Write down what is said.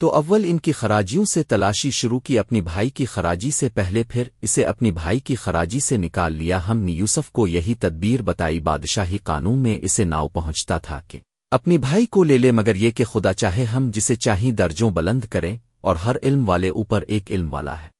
تو اول ان کی خراجیوں سے تلاشی شروع کی اپنی بھائی کی خراجی سے پہلے پھر اسے اپنی بھائی کی خراجی سے نکال لیا ہم نے یوسف کو یہی تدبیر بتائی بادشاہی قانون میں اسے ناؤ پہنچتا تھا کہ اپنی بھائی کو لے لے مگر یہ کہ خدا چاہے ہم جسے چاہیں درجوں بلند کریں اور ہر علم والے اوپر ایک علم والا ہے۔